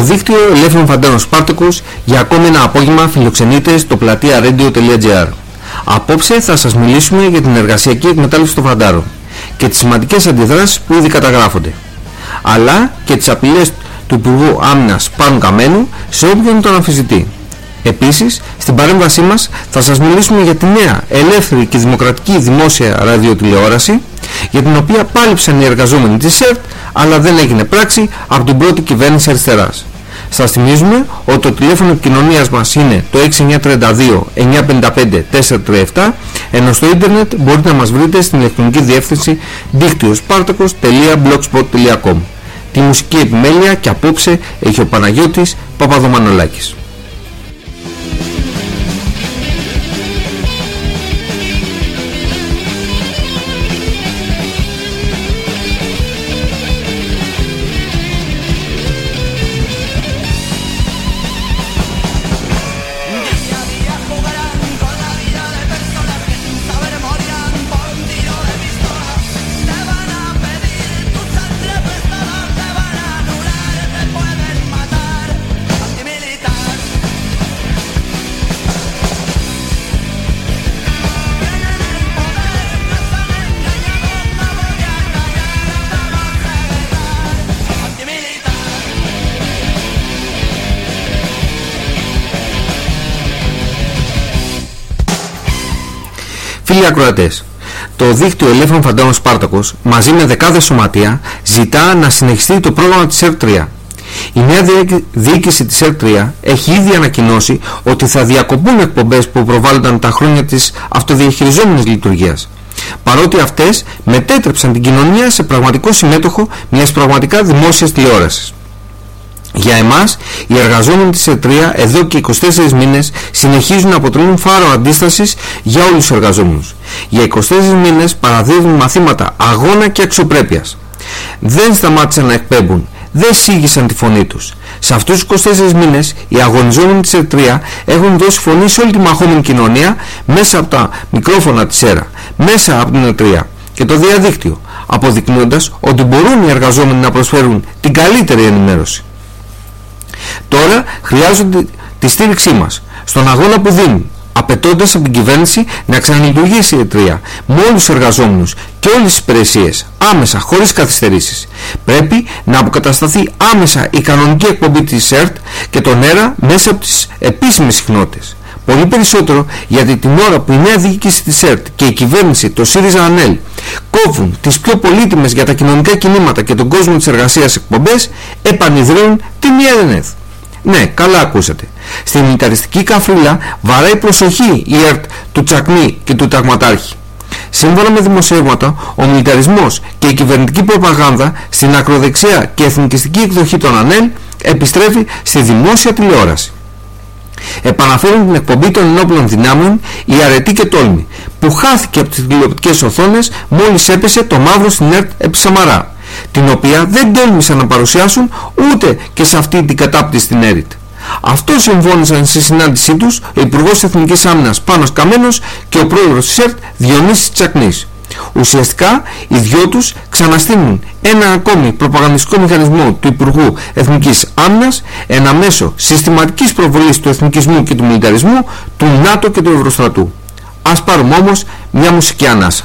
δίκτυο Ελεύθερων Φαντάρων Σπάρτακος για ακόμη ένα απόγευμα φιλοξενείται στο πλατεία radio.gr. Απόψε θα σας μιλήσουμε για την εργασιακή εκμετάλλευση των φαντάρων και τις σημαντικές αντιδράσεις που ήδη καταγράφονται, αλλά και τις απειλές του Υπουργού Άμυνας Πάνου Καμένου σε όποιον τον αμφισβητεί. Επίσης, στην παρέμβασή μας θα σας μιλήσουμε για τη νέα ελεύθερη και δημοκρατική δημόσια ραδιοτηλεόραση για την οποία πάλιψαν οι εργαζόμενοι της ΣΕΡΤ αλλά δεν έγινε πράξη από την πρώτη κυβέρνηση αριστεράς. Σας θυμίζουμε ότι το τηλέφωνο επικοινωνίας μας είναι το 6932 955 437 ενώ στο ίντερνετ μπορείτε να μας βρείτε στην ηλεκτρονική διεύθυνση δίκτυοσπάρτακος.blogspot.com Τη μουσική επιμέλεια και απόψε έχει ο Παναγιώτης Παπαδομανολάκης. Φίλοι ακροατές, το δίκτυο Ελεύθερων Φαντάρων Σπάρτακος μαζί με δεκάδες σωματεία ζητά να συνεχιστεί το πρόγραμμα της ΕΡΤ3. Η νέα διοίκηση της ΕΡΤ3 έχει ήδη ανακοινώσει ότι θα διακοπούν εκπομπές που προβάλλονταν τα χρόνια της αυτοδιαχειριζόμενης λειτουργίας. Παρότι αυτές μετέτρεψαν την κοινωνία σε πραγματικό συμμέτοχο μιας πραγματικά δημόσιας τηλεόρασης. Για εμάς, οι εργαζόμενοι της ΕΤΡΙΑ εδώ και 24 μήνες συνεχίζουν να αποτελούν φάρο αντίστασης για όλους τους εργαζόμενους. Για 24 μήνες παραδίδουν μαθήματα αγώνα και αξιοπρέπειας. Δεν σταμάτησαν να εκπέμπουν, δεν σήγησαν τη φωνή τους. Σε αυτούς τους 24 μήνες οι αγωνιζόμενοι της ΕΤΡΙΑ έχουν δώσει φωνή σε όλη τη μαχόμενη κοινωνία μέσα από τα μικρόφωνα της ΕΡΑ, μέσα από την ΕΤΡΙΑ και το διαδίκτυο, αποδεικνύοντας ότι μπορούν οι εργαζόμενοι να προσφέρουν την καλύτερη ενημέρωση. Τώρα χρειάζονται τη στήριξή μας στον αγώνα που δίνουν απαιτώντας από την κυβέρνηση να ξαναλειτουργήσει η ΕΤΡΙΑ με όλους τους εργαζόμενους και όλες τις υπηρεσίες άμεσα, χωρίς καθυστερήσεις. Πρέπει να αποκατασταθεί άμεσα η κανονική εκπομπή της ΕΡΤ και τον ΕΡΑ μέσα από τις επίσημες συχνότητες. Πολύ περισσότερο γιατί την ώρα που η νέα διοίκηση της ΕΡΤ και η κυβέρνηση, το ΣΥΡΙΖΑ ΑΝΕΛ, κόβουν τις πιο πολύτιμες για τα κοινωνικά κινήματα και τον κόσμο της εργασίας εκπομπές, επανειδρύουν την ΕΡΕΝΕΔ. Ναι, καλά ακούσατε. Στην μιλιταριστική καφρίλα βαράει προσοχή η ΕΡΤ του Τσακνή και του Ταγματάρχη. Σύμφωνα με δημοσιεύματα, ο μιλιταρισμός και η κυβερνητική προπαγάνδα στην ακροδεξιά και εθνικιστική εκδοχή των ΑΝΕΛ επιστρέφει στη δημόσια τηλεόραση. Επαναφέρουν την εκπομπή των ενόπλων δυνάμεων η αρετή και τόλμη που χάθηκε από τις τηλεοπτικές οθόνες μόλις έπεσε το μαύρο στην ΕΡΤ επί Σαμαρά την οποία δεν τόλμησαν να παρουσιάσουν ούτε και σε αυτή την κατάπτυση στην ΕΡΙΤ. Αυτό συμφώνησαν στη συνάντησή τους ο Υπουργός Εθνικής Άμυνας Πάνος Καμένος και ο πρόεδρος της ΕΡΤ Διονύσης Τσακνής. Ουσιαστικά οι δυο τους ξαναστείνουν ένα ακόμη προπαγανδιστικό μηχανισμό του Υπουργού Εθνικής Άμυνας, ένα μέσο συστηματικής προβολής του εθνικισμού και του μιλιταρισμού, του ΝΑΤΟ και του Ευρωστρατού. Ας πάρουμε όμως μια μουσική ανάσα.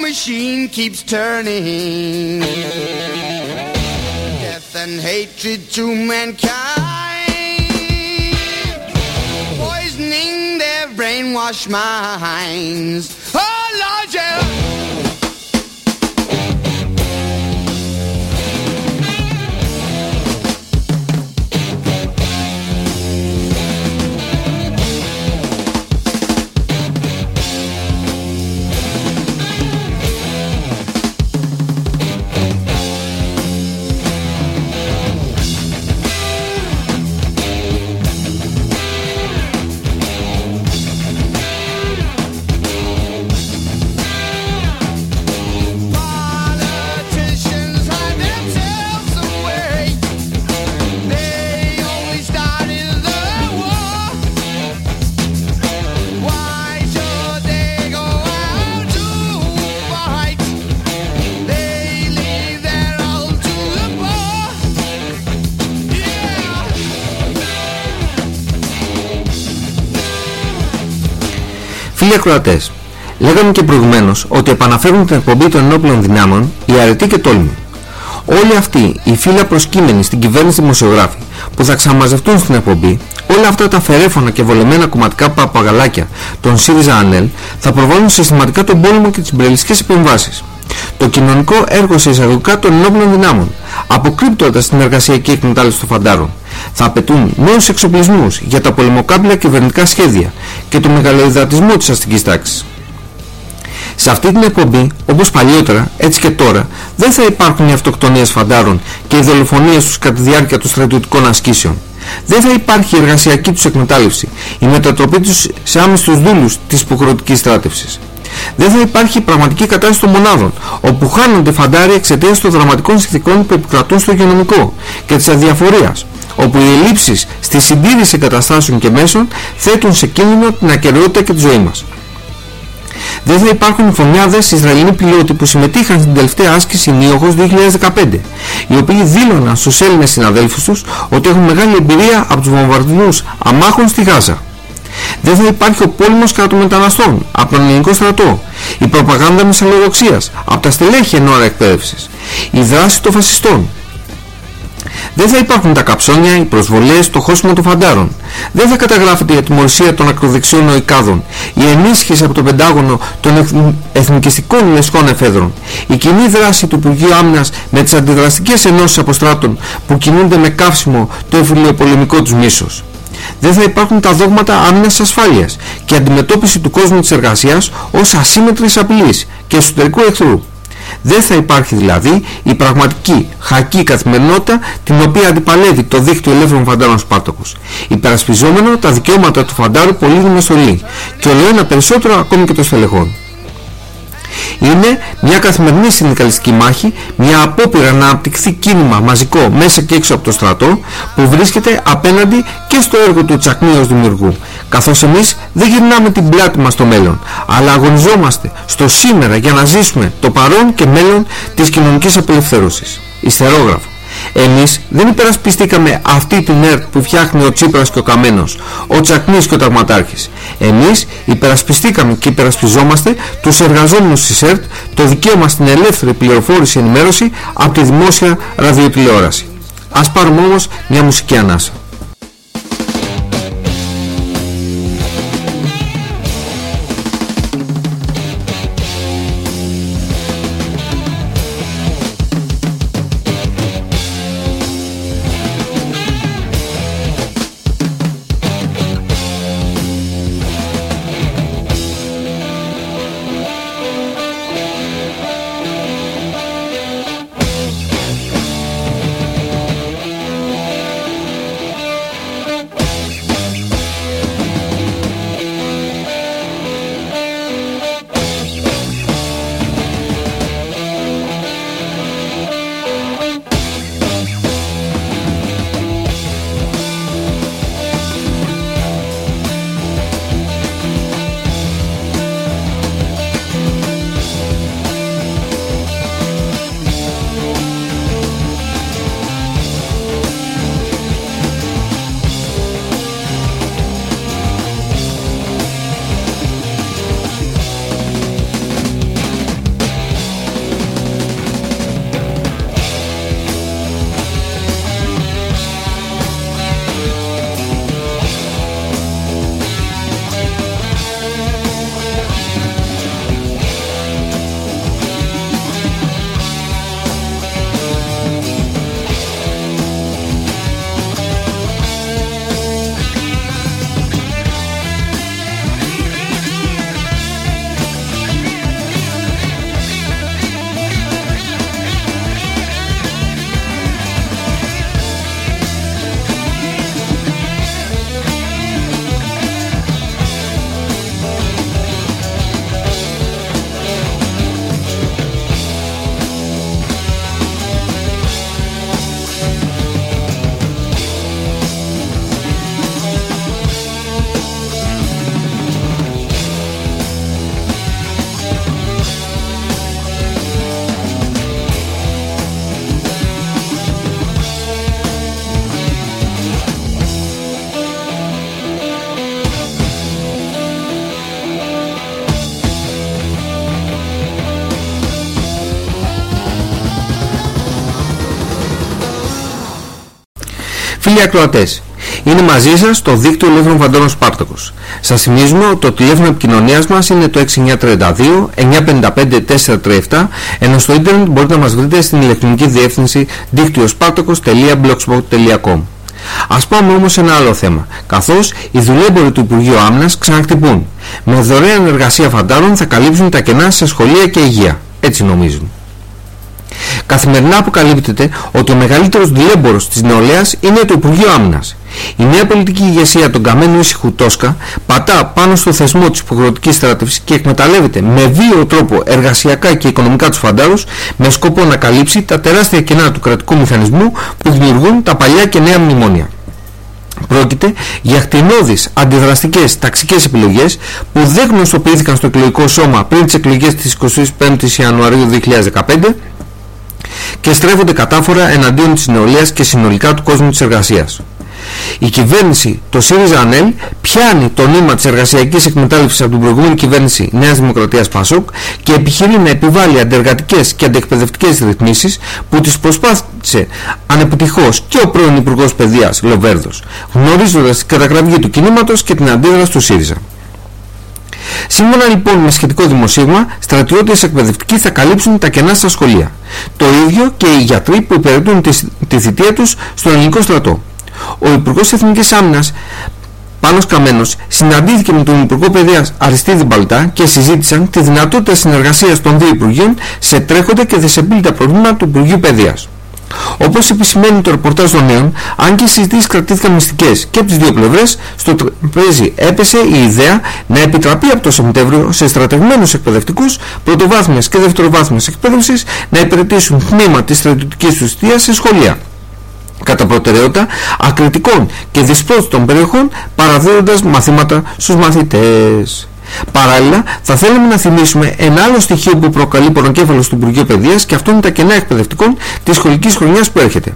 Machine keeps turning. Death and hatred to mankind. Poisoning their brainwashed minds. Φίλοι ακροατές, λέγαμε και προηγουμένως ότι επαναφέρουν την εκπομπή των ενόπλων δυνάμεων οι αρετοί και τόλμη. Όλοι αυτοί οι φίλοι προσκύμενοι στην κυβέρνηση δημοσιογράφοι που θα ξαναμαζευτούν στην εκπομπή, όλα αυτά τα φερέφωνα και βολεμένα κομματικά παπαγαλάκια των ΣΥΡΙΖΑ ΑΝΕΛ θα προβάλλουν συστηματικά τον πόλεμο και τις μπρελιστικές επεμβάσεις. Το κοινωνικό έργο σε εισαγωγικά των ενόπλων δυνάμων, αποκρύπτοντας την εργασιακή εκμετάλλευση των φαντάρων, θα απαιτούν νέους εξοπλισμούς για τα πολεμοκάμπλα κυβερνητικά σχέδια και το μεγαλοειδατισμό της αστικής τάξης. Σε αυτή την εκπομπή, όπως παλιότερα, έτσι και τώρα, δεν θα υπάρχουν οι αυτοκτονίες φαντάρων και οι δολοφονίες τους κατά τη διάρκεια των στρατιωτικών ασκήσεων. Δεν θα υπάρχει η εργασιακή τους εκμετάλλευση, η μετατροπή τους σε άμυστους δούλους της υποχρεωτικής στράτευσης. Δεν θα υπάρχει η πραγματική κατάσταση των μονάδων, όπου χάνονται φαντάροι εξαιτίας των δραματικών συνθηκών που επικρατούν στο υγειονομικό και της αδιαφορίας, όπου οι ελλείψεις στη συντήρηση εγκαταστάσεων και μέσων θέτουν σε κίνδυνο την ακαιρεότητα και τη ζωή μας. Δεν θα υπάρχουν φωνιάδες Ισραηλινοί πιλότοι που συμμετείχαν στην τελευταία άσκηση Νίοχος 2015, οι οποίοι δήλωναν στους Έλληνες συναδέλφους τους ότι έχουν μεγάλη εμπειρία από τους βομβαρδισμούς αμάχων στη Γάζα. Δεν θα υπάρχει ο πόλεμος κατά των μεταναστών από τον ελληνικό στρατό, η προπαγάνδα μεσαλλοδοξίας από τα στελέχη εν ώρα εκπαίδευσης, η δράση των φασιστών, δεν θα υπάρχουν τα καψόνια, οι προσβολές, το χώσιμο των φαντάρων. Δεν θα καταγράφεται η ατιμορρησία των ακροδεξιών οικάδων, η ενίσχυση από το Πεντάγωνο των εθν- εθνικιστικών λεσχών εφέδρων, η κοινή δράση του Υπουργείου Άμυνας με τις αντιδραστικές ενώσεις αποστράτων που κινούνται με καύσιμο το εφηλιοπολεμικό τους μίσος. Δεν θα υπάρχουν τα δόγματα άμυνας ασφάλειας και αντιμετώπιση του κόσμου της εργασίας ως ασύμετρης απειλής και εσωτερικού εχθρού. Δεν θα υπάρχει δηλαδή η πραγματική χακή καθημερινότητα την οποία αντιπαλεύει το δίκτυο ελεύθερων φαντάρων Σπάρτακος, υπερασπιζόμενο τα δικαιώματα του φαντάρου πολύ στολή και ολοένα περισσότερο ακόμη και των στελεχών. Είναι μια καθημερινή συνδικαλιστική μάχη, μια απόπειρα να αναπτυχθεί κίνημα μαζικό μέσα και έξω από το στρατό που βρίσκεται απέναντι και στο έργο του Τσακνί ως δημιουργού. Καθώς εμείς δεν γυρνάμε την πλάτη μας στο μέλλον, αλλά αγωνιζόμαστε στο σήμερα για να ζήσουμε το παρόν και μέλλον της κοινωνικής απελευθέρωσης. Ιστερόγραφο. Εμείς δεν υπερασπιστήκαμε αυτή την ΕΡΤ που φτιάχνει ο Τσίπρας και ο Καμένος, ο Τσακνής και ο Ταγματάρχης. Εμείς υπερασπιστήκαμε και υπερασπιζόμαστε τους εργαζόμενους της ΕΡΤ το δικαίωμα στην ελεύθερη πληροφόρηση ενημέρωση από τη δημόσια ραδιοτηλεόραση. Ας πάρουμε όμως μια μουσική ανάσα. Φίλοι ακροατές, είναι μαζί σας στο δίκτυο Ελεύθερων Φαντώνων Σπάρτακος. Σας θυμίζουμε ότι το τηλέφωνο επικοινωνίας μας είναι το 6932 955 437 ενώ στο ίντερνετ μπορείτε να μας βρείτε στην ηλεκτρονική διεύθυνση δίκτυοσπάρτακος.blogspot.com Ας πάμε όμως σε ένα άλλο θέμα, καθώς οι δουλέμποροι του Υπουργείου Άμυνας ξαναχτυπούν. Με δωρεάν εργασία φαντάρων θα καλύψουν τα κενά σε σχολεία και υγεία. Έτσι νομίζουν. Καθημερινά αποκαλύπτεται ότι ο μεγαλύτερος δουλέμπορος της νεολαίας είναι το Υπουργείο Άμυνας. Η νέα πολιτική ηγεσία των καμένου ήσυχου Τόσκα πατά πάνω στο θεσμό της υποχρεωτικής στρατεύσης και εκμεταλλεύεται με βίαιο τρόπο εργασιακά και οικονομικά τους φαντάρους με σκοπό να καλύψει τα τεράστια κενά του κρατικού μηχανισμού που δημιουργούν τα παλιά και νέα μνημόνια. Πρόκειται για χτινώδεις αντιδραστικές ταξικές επιλογές που δεν γνωστοποιήθηκαν στο εκλογικό σώμα πριν τις εκλογές της 25ης Ιανουαρίου 2015 και στρέφονται κατάφορα εναντίον της νεολαίας και συνολικά του κόσμου της εργασίας. Η κυβέρνηση, το ΣΥΡΙΖΑ ΑΝΕΛ, πιάνει το νήμα της εργασιακής εκμετάλλευσης από την προηγούμενη κυβέρνηση Νέας Δημοκρατίας ΠΑΣΟΚ και επιχειρεί να επιβάλλει αντεργατικές και αντιεκπαιδευτικές ρυθμίσεις που τις προσπάθησε ανεπιτυχώς και ο πρώην Υπουργός Παιδείας Λοβέρδος, γνωρίζοντας την καταγραφή του κινήματος και την αντίδραση του ΣΥΡΙΖΑ. Σύμφωνα λοιπόν με σχετικό δημοσίευμα, στρατιώτες εκπαιδευτικοί θα καλύψουν τα κενά στα σχολεία. Το ίδιο και οι γιατροί που υπηρετούν τη, τη θητεία τους στον ελληνικό στρατό. Ο Υπουργός Εθνικής Άμυνας Πάνος Καμένος συναντήθηκε με τον Υπουργό Παιδείας Αριστίδη Μπαλτά και συζήτησαν τη δυνατότητα συνεργασίας των δύο Υπουργείων σε τρέχοντα και δυσεπίλητα προβλήματα του Υπουργείου Παιδείας. Όπως επισημαίνει το ρεπορτάζ των νέων, αν και οι συζητήσεις κρατήθηκαν μυστικές και από τις δύο πλευρές, στο τραπέζι έπεσε η ιδέα να επιτραπεί από το Σεπτέμβριο σε στρατευμένους εκπαιδευτικούς πρωτοβάθμιας και δευτεροβάθμιας εκπαίδευσης να υπηρετήσουν τμήμα της στρατιωτικής τους σε σχολεία κατά προτεραιότητα ακριτικών και δυσπρόσιτων περιοχών παραδίδοντας μαθήματα στους μαθητές. Παράλληλα, θα θέλαμε να θυμίσουμε ένα άλλο στοιχείο που προκαλεί πονοκέφαλο του Υπουργείου Παιδείας και αυτό είναι τα κενά εκπαιδευτικών της σχολικής χρονιάς που έρχεται.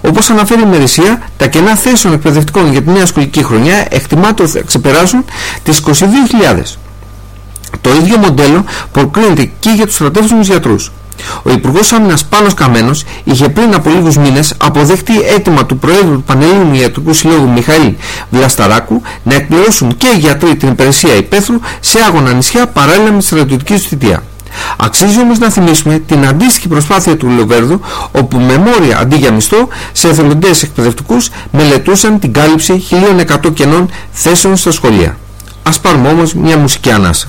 Όπως αναφέρει η Μερισία, τα κενά θέσεων εκπαιδευτικών για τη νέα σχολική χρονιά εκτιμάται ότι θα ξεπεράσουν τις 22.000. Το ίδιο μοντέλο προκρίνεται και για τους στρατεύσιμους γιατρούς. Ο Υπουργός Άμυνας Πάνος Καμένος είχε πριν από λίγους μήνες αποδεχτεί αίτημα του Προέδρου του Πανελλήνιου Ιατρικού Συλλόγου Μιχαήλ Βλασταράκου να εκπληρώσουν και οι γιατροί την υπηρεσία υπαίθρου σε άγωνα νησιά παράλληλα με τη στρατιωτική τους θητεία. Αξίζει όμως να θυμίσουμε την αντίστοιχη προσπάθεια του Λοβέρδου όπου με μόρια αντί για μισθό σε εθελοντές εκπαιδευτικούς μελετούσαν την κάλυψη 1.100 κενών θέσεων στα σχολεία. Ας πάρουμε όμως μια μουσική ανάσα.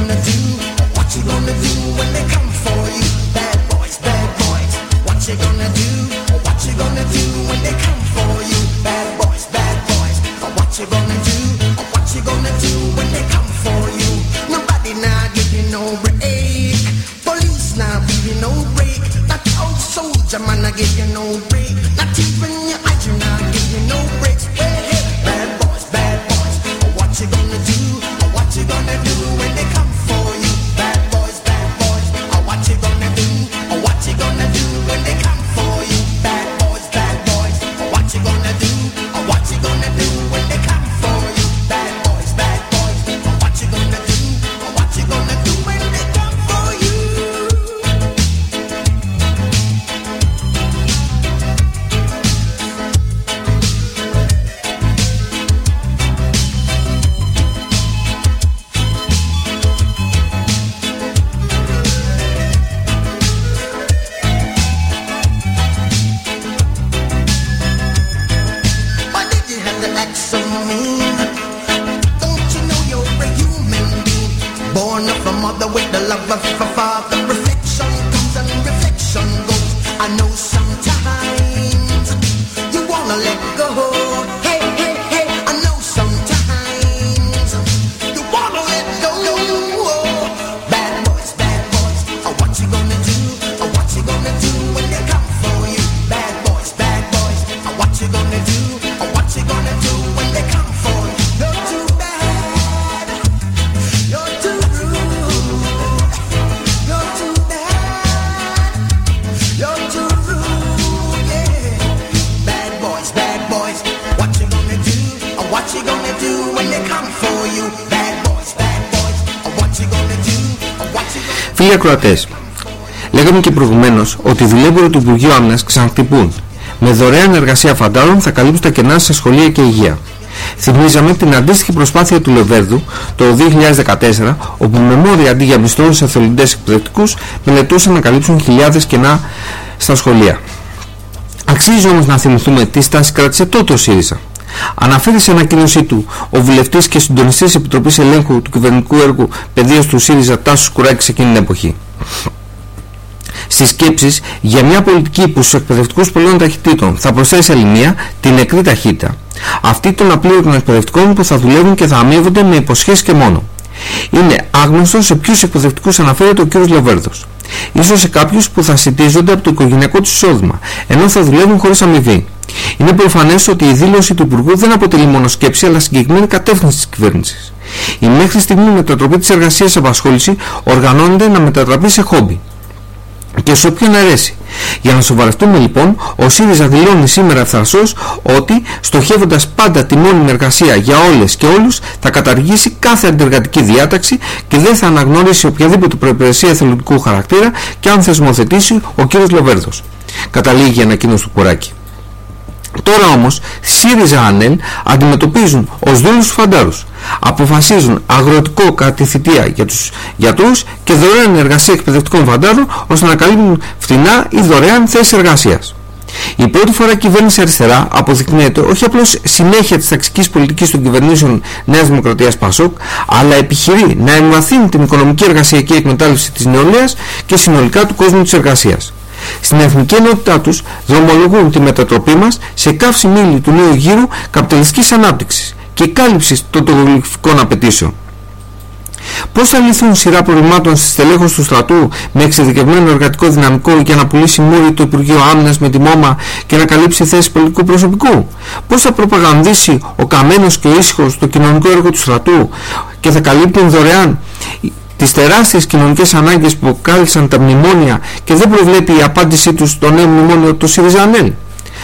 Gonna do? What you gonna do when they come for you? Bad boys, bad boys, what you gonna do? What you gonna do when they come for you? Bad boys, bad boys, what you gonna do? What you gonna do when they come for you? Nobody now you no break. Police now you no break. That old soldier man I give you no break. What you gonna do when they come for you? Bad boys, bad boys. Or what you gonna do? Or what you gonna Φίλοι ακροατές, λέγαμε και προηγουμένως ότι οι δουλεύοροι του Υπουργείου Άμυνας ξαναχτυπούν. Με δωρεάν εργασία φαντάρων θα καλύψουν τα κενά σε σχολεία και υγεία. Θυμίζαμε την αντίστοιχη προσπάθεια του Λεβέρδου το 2014, όπου με μόρια αντί για μισθούς εθελοντές εκπαιδευτικούς μελετούσαν να καλύψουν χιλιάδες κενά στα σχολεία. Αξίζει όμως να θυμηθούμε τι στάση κράτησε τότε ο ΣΥΡΙΖΑ. Αναφέρει σε ανακοίνωσή του ο βουλευτής και συντονιστής της Επιτροπής Ελέγχου του Κυβερνητικού Έργου Παιδείας του ΣΥΡΙΖΑ Τάσος Κουράκης σε εκείνη την εποχή. Στις σκέψεις για μια πολιτική που στους εκπαιδευτικούς πολλών ταχυτήτων θα προσθέσει άλλη μία την νεκρή ταχύτητα. Αυτή των απλήρωτων εκπαιδευτικών που θα δουλεύουν και θα αμείβονται με υποσχέσεις και μόνο. Είναι άγνωστος σε ποιους εκπαιδευτικούς αναφέρεται ο κ. Λοβέρδος. Ίσως σε κάποιους που θα σητίζονται από το οικογενειακό τους εισόδημα, ενώ θα δουλεύουν χωρίς αμοιβή. Είναι προφανές ότι η δήλωση του Υπουργού δεν αποτελεί μόνο σκέψη αλλά συγκεκριμένη κατεύθυνση της κυβέρνησης. Η μέχρι στιγμή μετατροπή της εργασίας σε απασχόληση οργανώνεται να μετατραπεί σε χόμπι και σε όποιον αρέσει. Για να σοβαρευτούμε λοιπόν, ο ΣΥΡΙΖΑ δηλώνει σήμερα ευθαρσώς ότι στοχεύοντας πάντα τη μόνιμη εργασία για όλες και όλους θα καταργήσει κάθε αντεργατική διάταξη και δεν θα αναγνωρίσει οποιαδήποτε προϋπηρεσία εθελοντικού χαρακτήρα και αν θεσμοθετήσει ο κ. Λοβέρδος. Καταλήγει η ανακοίνωση του Κουράκη. Τώρα όμως, ΣΥΡΙΖΑ ΑΝΕΛ αντιμετωπίζουν ως δούλους τους φαντάρους. Αποφασίζουν αγροτικό κατά τη θητεία για τους γιατρούς και δωρεάν εργασία εκπαιδευτικών φαντάρων ώστε να καλύπτουν φθηνά ή δωρεάν θέσεις εργασίας. Η πρώτη φορά η κυβέρνηση αριστερά αποδεικνύεται όχι απλώς συνέχεια της ταξικής πολιτικής των κυβερνήσεων Νέας Δημοκρατίας Πασόκ, αλλά επιχειρεί να εμβαθύνει την οικονομική εργασιακή εκμετάλλευση της νεολαίας και συνολικά του κόσμου της εργασίας. Στην εθνική ενότητά τους δρομολογούν τη μετατροπή μας σε καύση μήλη του νέου γύρου καπιταλιστικής ανάπτυξης και κάλυψης των τογλυφικών απαιτήσεων. Πώς θα λυθούν σειρά προβλημάτων στη στελέχωση του στρατού με εξειδικευμένο εργατικό δυναμικό για να πουλήσει μούρι το Υπουργείο Άμυνας με τη μόμα και να καλύψει θέσεις πολιτικού προσωπικού; Πώς θα προπαγανδίσει ο καμένος και ο ήσυχος το κοινωνικό έργο του στρατού και θα καλύπτουν δωρεάν τις τεράστιες κοινωνικές ανάγκες που κάλυψαν τα μνημόνια και δεν προβλέπει η απάντησή τους στο νέο μνημόνιο του ΣΥΡΙΖΑΝΕΛ.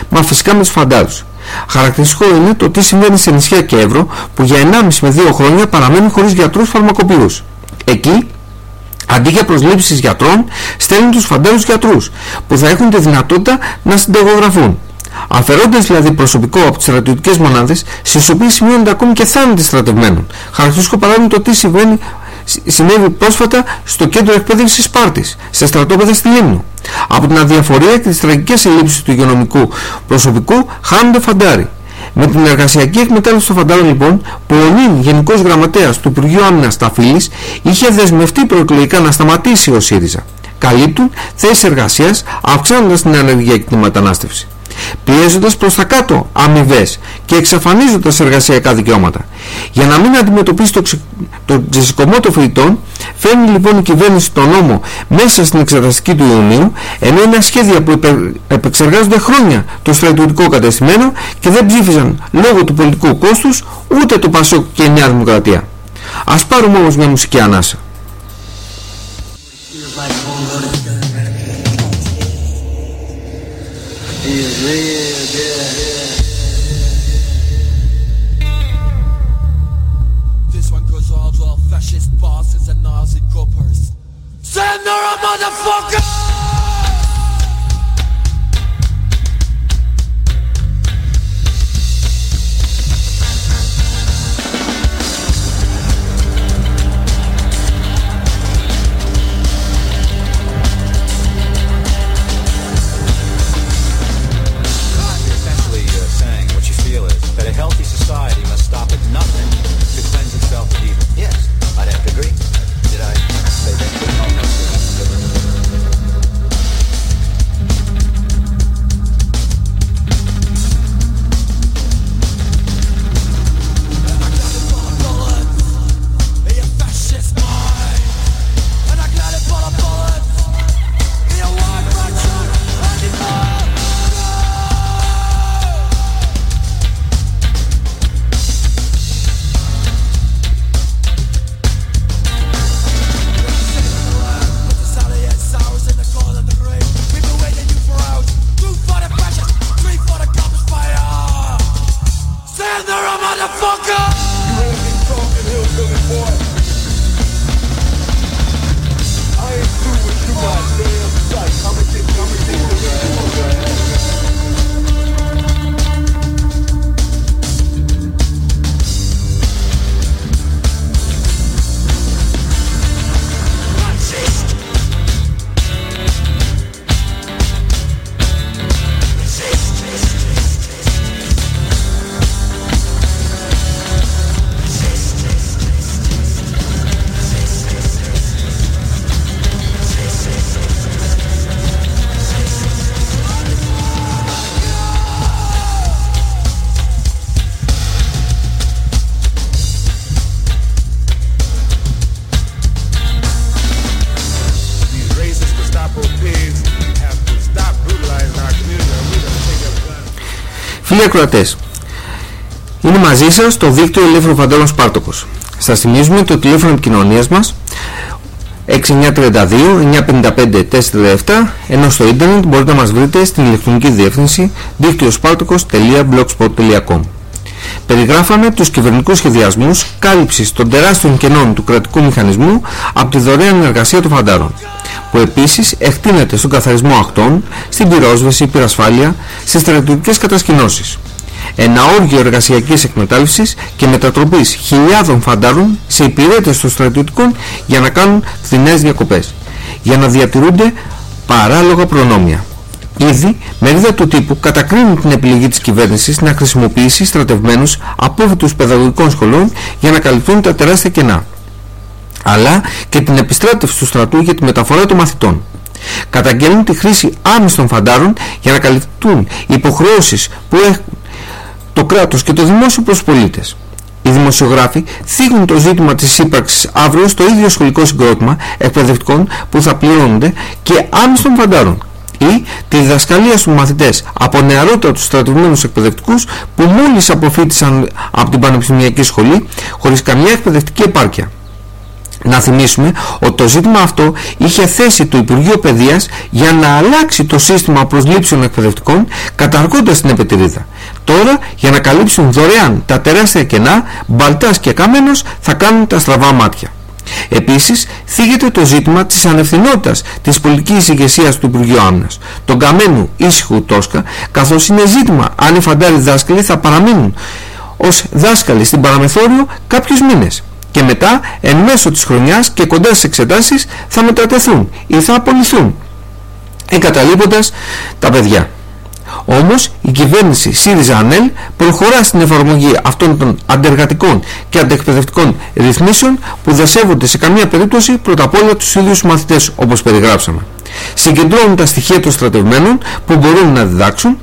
Μα φυσικά με τους φαντάρους. Χαρακτηριστικό είναι το τι συμβαίνει σε νησιά και Εύρο που για 1,5 με 2 χρόνια παραμένουν χωρίς γιατρούς φαρμακοποιούς. Εκεί Αντί για προσλήψεις γιατρών, στέλνουν τους φαντάρους γιατρούς, που θα έχουν τη δυνατότητα να συνταγογραφούν. Αφαιρώντας δηλαδή προσωπικό από τις στρατιωτικές μονάδες, στις οποίες σημειώνονται ακόμη και θάνατοι στρατευμένων. Χαρακτηριστικό παράδειγμα το τι συμβαίνει συνέβη πρόσφατα στο κέντρο εκπαίδευσης Σπάρτης, σε στρατόπεδα στη Λίμνο. Από την αδιαφορία και τις τραγικές ελλείψεις του υγειονομικού προσωπικού χάνονται φαντάρι. Με την εργασιακή εκμετάλλευση των φαντάρων λοιπόν, που ο νυν Γενικός Γραμματέας του Υπουργείου Άμυνας Ταφίλης είχε δεσμευτεί προεκλογικά να σταματήσει ο ΣΥΡΙΖΑ. Καλύπτουν θέσεις εργασίας αυξάνοντας την ανεργία και τη μετανάστευση πιέζοντας προς τα κάτω αμοιβές και εξαφανίζοντας εργασιακά δικαιώματα. Για να μην αντιμετωπίσει το, ξε... το ξεσηκωμό των φοιτητών, φέρνει λοιπόν η κυβέρνηση τον νόμο μέσα στην εξεταστική του Ιουνίου, ενώ είναι σχέδια που επεξεργάζονται χρόνια το στρατιωτικό κατεστημένο και δεν ψήφισαν λόγω του πολιτικού κόστους ούτε το Πασόκ και η Νέα Δημοκρατία. Ας πάρουμε όμως μια μουσική ανάσα. Send her a motherfucker! Φίλοι ακροατές, είναι μαζί σας το δίκτυο Ελεύθερων Φαντάρων Σπάρτοκος. Σας θυμίζουμε το τηλέφωνο επικοινωνίας μας 6932-955-437 ενώ στο ίντερνετ μπορείτε να μας βρείτε στην ηλεκτρονική διεύθυνση δίκτυοσπάρτοκος.blogspot.com Περιγράφαμε τους κυβερνικούς σχεδιασμούς κάλυψης των τεράστιων κενών του κρατικού μηχανισμού από τη δωρεάν εργασία των φαντάρων που επίσης εκτείνεται στον καθαρισμό ακτών, στην πυρόσβεση, πυρασφάλεια, στις στρατιωτικές κατασκηνώσεις ένα όργιο εργασιακής εκμετάλλευσης και μετατροπής χιλιάδων φαντάρων σε υπηρέτες των στρατιωτικών για να κάνουν φθηνές διακοπές, για να διατηρούνται παράλογα προνόμια. Ήδη, μερίδα του τύπου κατακρίνουν την επιλογή της κυβέρνησης να χρησιμοποιήσει στρατευμένους απόφοιτους παιδαγωγικών σχολών για να καλυφθούν τα τεράστια κενά, αλλά και την επιστράτευση του στρατού για τη μεταφορά των μαθητών. Καταγγέλνουν τη χρήση άμυστων φαντάρων για να καλυφθούν υποχρεώσεις που έχουν το κράτος και το δημόσιο προς πολίτες. Οι δημοσιογράφοι θίγουν το ζήτημα της ύπαρξης αύριο στο ίδιο σχολικό συγκρότημα εκπαιδευτικών που θα πληρώνονται και άμυστων φαντάρων ή τη διδασκαλία στους μαθητές από νεαρότερα τους στρατευμένους εκπαιδευτικούς που μόλις αποφύτησαν από την πανεπιστημιακή σχολή χωρίς καμιά εκπαιδευτική επάρκεια. Να θυμίσουμε ότι το ζήτημα αυτό είχε θέσει το Υπουργείο Παιδείας για να αλλάξει το σύστημα προσλήψεων εκπαιδευτικών καταργώντας την επιτηρίδα. Τώρα για να καλύψουν δωρεάν τα τεράστια κενά, Μπαλτάς και Κάμενος θα κάνουν τα στραβά μάτια. Επίσης, θίγεται το ζήτημα της ανευθυνότητας της πολιτικής ηγεσίας του Υπουργείου Άμυνας, τον Καμένου ήσυχου Τόσκα, καθώς είναι ζήτημα αν οι φαντάροι δάσκαλοι θα παραμείνουν ως δάσκαλοι στην παραμεθόριο κάποιους μήνες και μετά εν μέσω της χρονιάς και κοντά στις εξετάσεις θα μετατεθούν ή θα απολυθούν εγκαταλείποντας τα παιδιά. Όμως η κυβέρνηση ΣΥΡΙΖΑ ΑΝΕΛ προχωρά στην εφαρμογή αυτών των αντεργατικών και αντεκπαιδευτικών ρυθμίσεων που δεσέβονται σε καμία περίπτωση πρώτα απ' όλα τους ίδιους μαθητές όπως περιγράψαμε. Συγκεντρώνουν τα στοιχεία των στρατευμένων που μπορούν να διδάξουν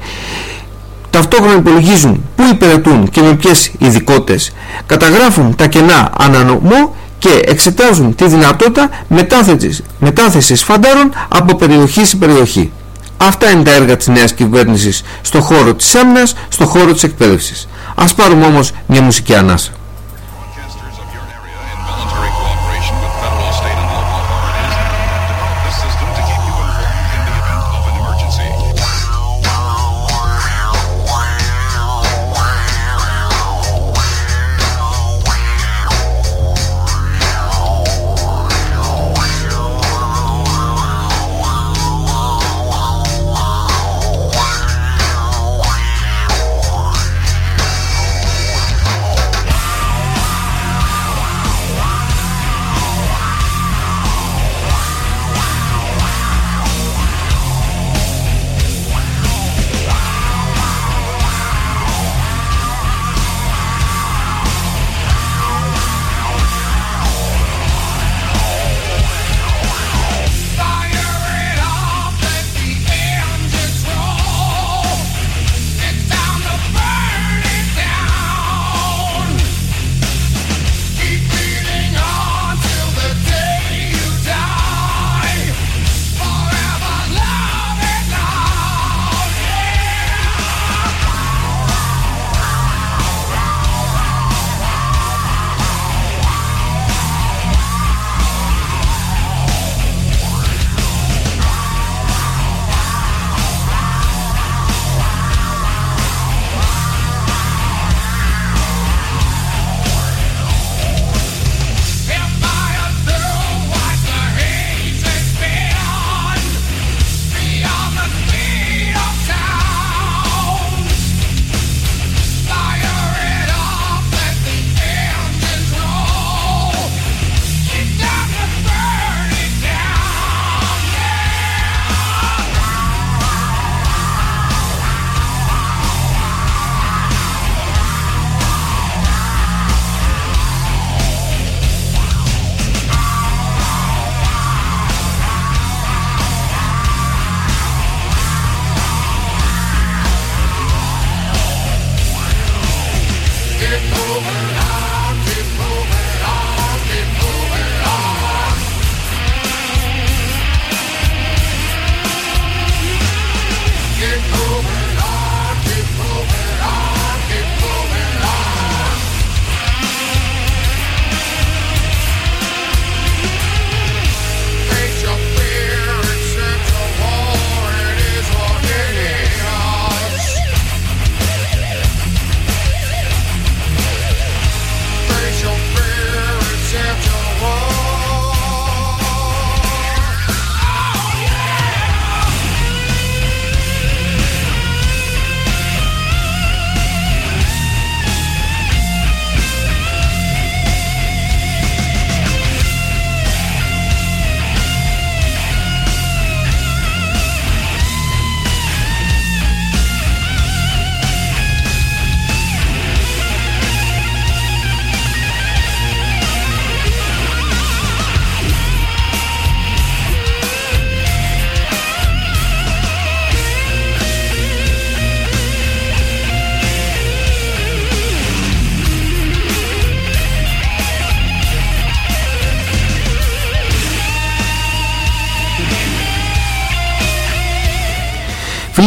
ταυτόχρονα υπολογίζουν πού υπηρετούν και με ποιες ειδικότητες, καταγράφουν τα κενά ανανομό και εξετάζουν τη δυνατότητα μετάθεσης, μετάθεσης φαντάρων από περιοχή σε περιοχή. Αυτά είναι τα έργα της νέας κυβέρνησης στο χώρο της άμυνας, στο χώρο της εκπαίδευσης. Ας πάρουμε όμως μια μουσική ανάσα.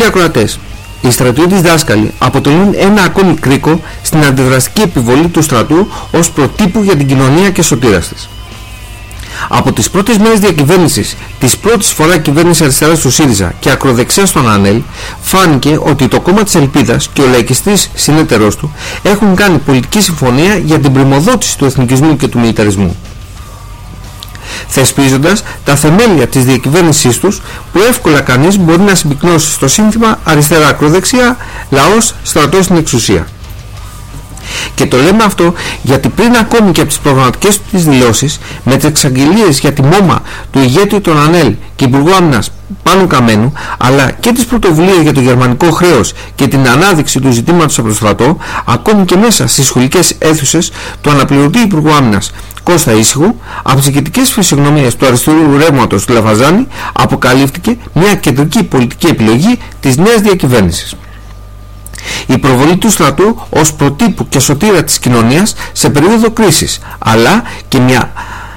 Ακροατές, οι στρατιώτες δάσκαλοι αποτελούν ένα ακόμη κρίκο στην αντιδραστική επιβολή του στρατού ως προτύπου για την κοινωνία και σωτήρας της. Από τις πρώτες μέρες διακυβέρνησης της πρώτης φορά κυβέρνηση αριστεράς του ΣΥΡΙΖΑ και ακροδεξιά στον ΑΝΕΛ φάνηκε ότι το κόμμα της Ελπίδας και ο λαϊκιστής συνεταιρός του έχουν κάνει πολιτική συμφωνία για την πρημοδότηση του εθνικισμού και του μιλιταρισμού θεσπίζοντας τα θεμέλια της διακυβέρνησής τους που εύκολα κανείς μπορεί να συμπυκνώσει στο σύνθημα αριστερά ακροδεξιά λαός στρατός στην εξουσία. Και το λέμε αυτό γιατί πριν ακόμη και από τις προγραμματικές του τις δηλώσεις με τις εξαγγελίες για τη μόμα του ηγέτη των ΑΝΕΛ και Υπουργού Άμυνας Πάνου Καμένου αλλά και τις πρωτοβουλίες για το γερμανικό χρέος και την ανάδειξη του ζητήματος από το στρατό ακόμη και μέσα στις σχολικές αίθουσες του αναπληρωτή Υπουργού Άμυνας Κώστα Ήσυχου από τις ηγετικές φυσιογνωμίες του αριστερού ρεύματος του Λαφαζάνη αποκαλύφθηκε μια κεντρική πολιτική επιλογή της νέας διακυβέρνησης η προβολή του στρατού ως προτύπου και σωτήρα της κοινωνίας σε περίοδο κρίσης, αλλά και μια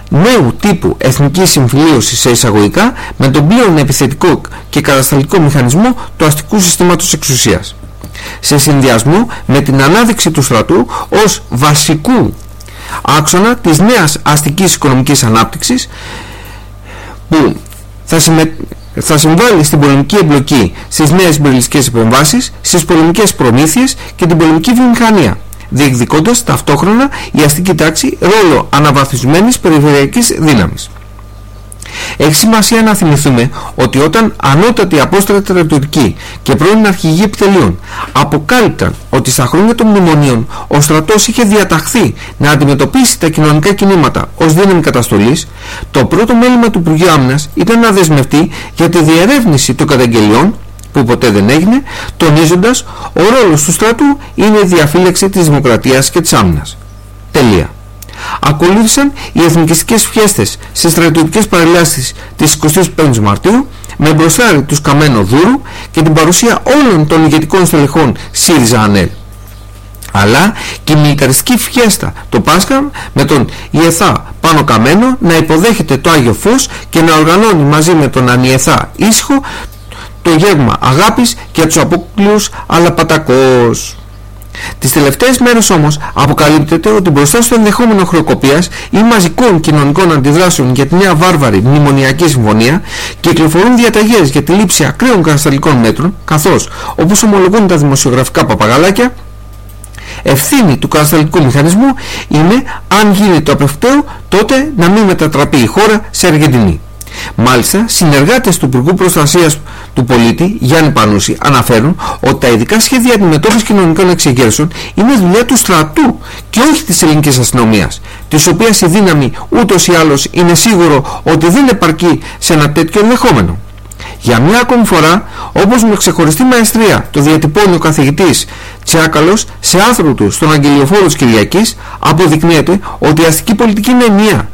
νέου τύπου εθνική συμφιλίωση σε εισαγωγικά με τον πλέον επιθετικό και κατασταλτικό μηχανισμό του αστικού συστήματος εξουσίας. Σε συνδυασμό με την ανάδειξη του στρατού ως βασικού άξονα της νέας αστικής οικονομικής ανάπτυξης που θα, συμμε θα συμβάλλει στην πολεμική εμπλοκή στις νέες υπερελιστικές επεμβάσεις, στις πολεμικές προμήθειες και την πολεμική βιομηχανία, διεκδικώντας ταυτόχρονα η αστική τάξη ρόλο αναβαθμισμένης περιφερειακής δύναμης. Έχει σημασία να θυμηθούμε ότι όταν ανώτατοι απόστρατοι στρατιωτικοί και πρώην αρχηγοί επιτελείων αποκάλυπταν ότι στα χρόνια των μνημονίων ο στρατός είχε διαταχθεί να αντιμετωπίσει τα κοινωνικά κινήματα ως δύναμη καταστολής, το πρώτο μέλημα του Υπουργείου Άμυνας ήταν να δεσμευτεί για τη διερεύνηση των καταγγελιών που ποτέ δεν έγινε, τονίζοντας ο ρόλος του στρατού είναι η διαφύλαξη της δημοκρατίας και της άμυνας. Τελεία. Ακολούθησαν οι εθνικιστικές φιέστες σε στρατιωτικές παρελάσεις της 25ης Μαρτίου με μπροστάρι τους Καμένο Δούρου και την παρουσία όλων των ηγετικών στελεχών ΣΥΡΙΖΑ ΑΝΕΛ. Αλλά και η μιλιταριστική φιέστα το Πάσχα με τον Ιεθά πάνω καμένο να υποδέχεται το Άγιο Φως και να οργανώνει μαζί με τον Ανιεθά Ήσυχο το γεύμα αγάπης και τους απόκλειους αλαπατακός. Τις τελευταίες μέρες όμως αποκαλύπτεται ότι μπροστά στο ενδεχόμενο χρεοκοπίας ή μαζικών κοινωνικών αντιδράσεων για τη νέα βάρβαρη μνημονιακή συμφωνία κυκλοφορούν διαταγές για τη λήψη ακραίων κατασταλικών μέτρων καθώς όπως ομολογούν τα δημοσιογραφικά παπαγαλάκια ευθύνη του κατασταλτικού μηχανισμού είναι αν γίνει το απευθέω τότε να μην μετατραπεί η χώρα σε Αργεντινή. Μάλιστα, συνεργάτες του Υπουργού Προστασίας του Πολίτη, Γιάννη Πανούση, αναφέρουν ότι τα ειδικά σχέδια αντιμετώπισης κοινωνικών εξεγέρσεων είναι δουλειά του στρατού και όχι της ελληνικής αστυνομίας, της οποίας η δύναμη ούτως ή άλλως είναι σίγουρο ότι δεν επαρκεί σε ένα τέτοιο ενδεχόμενο. Για μια ακόμη φορά, όπως με ξεχωριστή μαεστρία το διατυπώνει ο καθηγητής Τσιάκαλος σε άρθρο του στον Αγγελιοφόρο της Κυριακής, αποδεικνύεται ότι η αστική πολιτική είναι μία,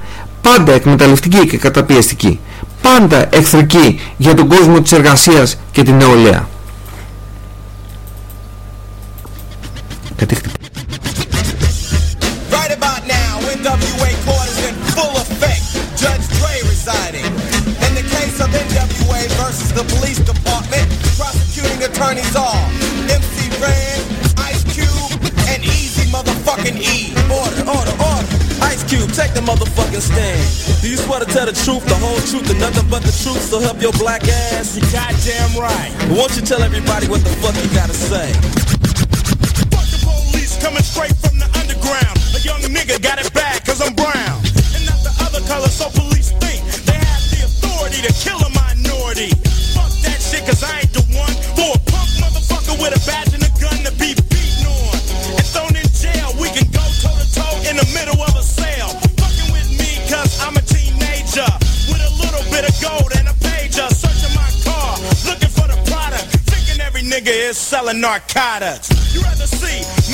Πάντα εκμεταλλευτική και καταπιεστική. Πάντα εχθρική για τον κόσμο της εργασίας και την αιωλία. Cube, take the motherfucking stand. Do you swear to tell the truth, the whole truth, and nothing but the truth? So help your black ass. You goddamn right. Won't you tell everybody what the fuck you gotta say? Fuck the police coming straight from the underground. A young nigga got it bad cause I'm brown. And not the other color, so police think they have the authority to kill a minority. Fuck that shit cause I ain't the one for a punk motherfucker with a badge narcotics. You rather see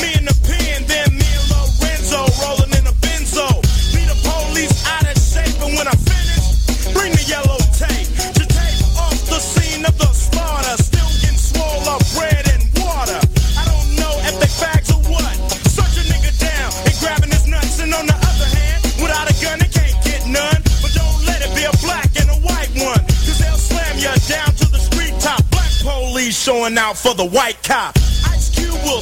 showing out for the white cop. Ice Cube will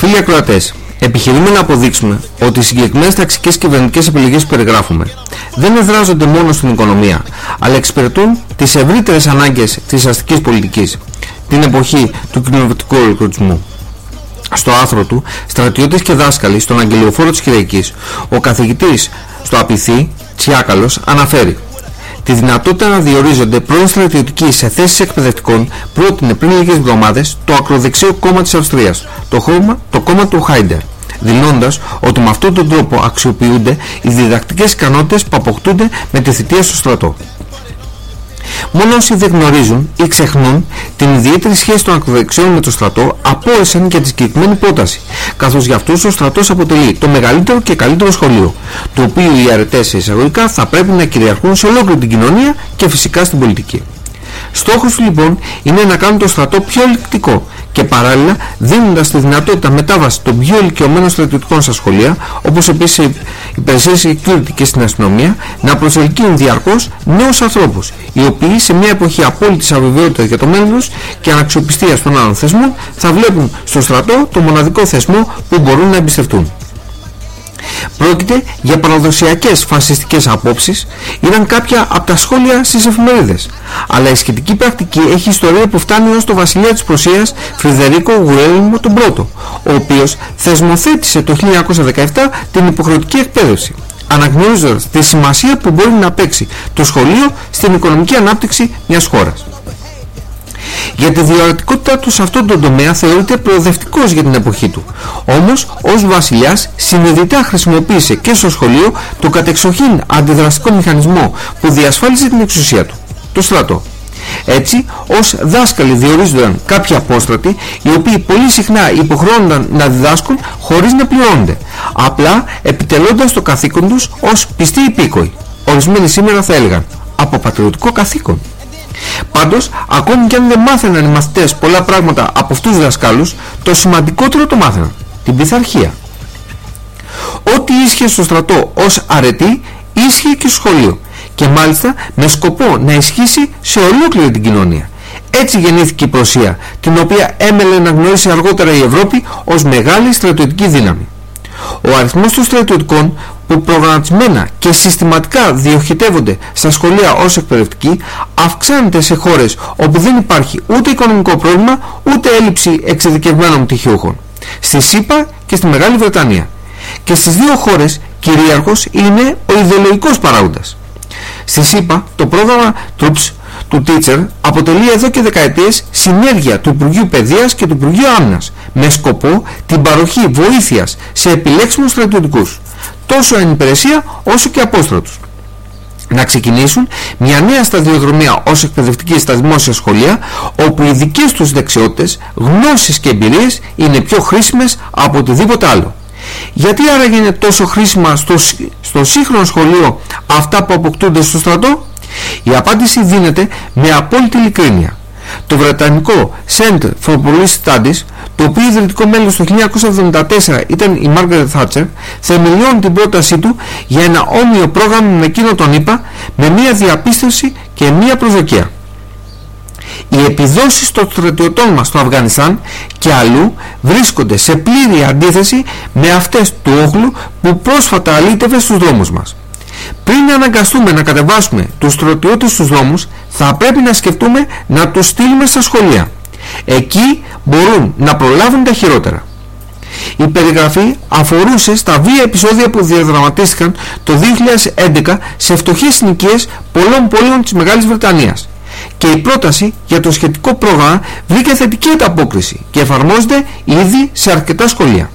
Φίλοι ακροατές, επιχειρούμε να αποδείξουμε ότι οι συγκεκριμένες ταξικές και κυβερνητικές επιλογές που περιγράφουμε δεν εδράζονται μόνο στην οικονομία, αλλά εξυπηρετούν τις ευρύτερες ανάγκες της αστικής πολιτικής, την εποχή του κοινοβουλευτικού ολοκληρωτισμού. Στο άθρο του, στρατιώτες και δάσκαλοι στον αγγελιοφόρο της Κυριακής, ο καθηγητής στο Απιθύ, Τσιάκαλος, αναφέρει Τη δυνατότητα να διορίζονται πρώην στρατιωτικοί σε θέσεις εκπαιδευτικών πρότεινε πριν λίγες εβδομάδες το ακροδεξιό κόμμα της Αυστρίας, το, χώμα, το κόμμα του Χάιντερ, δηλώντας ότι με αυτόν τον τρόπο αξιοποιούνται οι διδακτικές ικανότητες που αποκτούνται με τη θητεία στο στρατό. Μόνο όσοι δεν γνωρίζουν ή ξεχνούν την ιδιαίτερη σχέση των ακροδεξιών με το στρατό απόρρισαν για τη συγκεκριμένη πρόταση, καθώς για αυτούς ο στρατός αποτελεί το μεγαλύτερο και καλύτερο σχολείο, το οποίο οι αρετές σε εισαγωγικά θα πρέπει να κυριαρχούν σε ολόκληρη την κοινωνία και φυσικά στην πολιτική. Στόχος του λοιπόν είναι να κάνουν το στρατό πιο ελεκτικό και παράλληλα δίνοντας τη δυνατότητα μετάβαση των πιο ηλικιωμένων στρατιωτικών στα σχολεία, όπως επίσης οι υπηρεσίες security και στην αστυνομία, να προσελκύουν διαρκώς νέους ανθρώπους, οι οποίοι σε μια εποχή απόλυτης αβεβαιότητας για το μέλλον τους και αναξιοπιστίας των άλλων θεσμών θα βλέπουν στο στρατό το μοναδικό θεσμό που μπορούν να εμπιστευτούν. Πρόκειται για παραδοσιακές φασιστικές απόψεις, ήταν κάποια από τα σχόλια στις εφημερίδες. Αλλά η σχετική πρακτική έχει ιστορία που φτάνει ως το βασιλιά της Προσίας Φρυδερίκο Γουέλμο τον πρώτο, ο οποίος θεσμοθέτησε το 1917 την υποχρεωτική εκπαίδευση αναγνωρίζοντας τη σημασία που μπορεί να παίξει το σχολείο στην οικονομική ανάπτυξη μιας χώρας. Για τη διορατικότητά τους σε αυτόν τον τομέα θεωρείται προοδευτικός για την εποχή του. Όμως, ως βασιλιάς συνειδητά χρησιμοποίησε και στο σχολείο το κατεξοχήν αντιδραστικό μηχανισμό που διασφάλισε την εξουσία του, το στρατό. Έτσι, ως δάσκαλοι διορίζονταν κάποιοι απόστρατοι, οι οποίοι πολύ συχνά υποχρεώνονταν να διδάσκουν χωρίς να πληρώνονται, απλά επιτελώντας το καθήκον τους ως πιστοί υπήκοοι. Ορισμένοι σήμερα θα έλεγαν, από πατριωτικό καθήκον. Πάντως, ακόμη και αν δεν μάθαιναν οι μαθητές πολλά πράγματα από αυτούς τους δασκάλους, το σημαντικότερο το μάθαιναν, την πειθαρχία. Ό,τι ίσχυε στο στρατό ως αρετή, ίσχυε και στο σχολείο και μάλιστα με σκοπό να ισχύσει σε ολόκληρη την κοινωνία. Έτσι γεννήθηκε η Προσία, την οποία έμελε να γνωρίσει αργότερα η Ευρώπη ως μεγάλη στρατιωτική δύναμη. Ο αριθμός των στρατιωτικών που προγραμματισμένα και συστηματικά διοχετεύονται στα σχολεία ως εκπαιδευτικοί αυξάνεται σε χώρες όπου δεν υπάρχει ούτε οικονομικό πρόβλημα ούτε έλλειψη εξειδικευμένων πτυχιούχων. Στη ΣΥΠΑ και στη Μεγάλη Βρετανία. Και στις δύο χώρες κυρίαρχος είναι ο ιδεολογικός παράγοντας. Στη ΣΥΠΑ το πρόγραμμα Troops του Teacher αποτελεί εδώ και δεκαετίες συνέργεια του Υπουργείου Παιδείας και του Υπουργείου Άμυνας με σκοπό την παροχή βοήθειας σε επιλέξιμους στρατιωτικούς τόσο εν υπηρεσία όσο και απόστρατους να ξεκινήσουν μια νέα σταδιοδρομία ως εκπαιδευτική στα δημόσια σχολεία όπου οι δικές τους δεξιότητες, γνώσεις και εμπειρίες είναι πιο χρήσιμες από οτιδήποτε άλλο. Γιατί άραγε είναι τόσο χρήσιμα στο, στο σύγχρονο σχολείο αυτά που αποκτούνται στο στρατό; Η απάντηση δίνεται με απόλυτη ειλικρίνεια. Το βρετανικό Center for Police Studies, το οποίο ιδρυτικό μέλος το 1974 ήταν η Margaret Thatcher, θεμελιώνει την πρότασή του για ένα όμοιο πρόγραμμα με εκείνο τον ΗΠΑ με μία διαπίστωση και μία προδοκία. Οι επιδόσεις των στρατιωτών μας στο Αφγανιστάν και αλλού βρίσκονται σε πλήρη αντίθεση με αυτές του όχλου που πρόσφατα αλήτευε στους δρόμους μας. Πριν αναγκαστούμε να κατεβάσουμε τους στρατιώτες στους δρόμους θα πρέπει να σκεφτούμε να τους στείλουμε στα σχολεία. Εκεί μπορούν να προλάβουν τα χειρότερα. Η περιγραφή αφορούσε στα βία επεισόδια που διαδραματίστηκαν το 2011 σε φτωχές συνοικίες πολλών πόλεων της Μεγάλης Βρετανίας και η πρόταση για το σχετικό πρόγραμμα βρήκε θετική ανταπόκριση και εφαρμόζεται ήδη σε αρκετά σχολεία.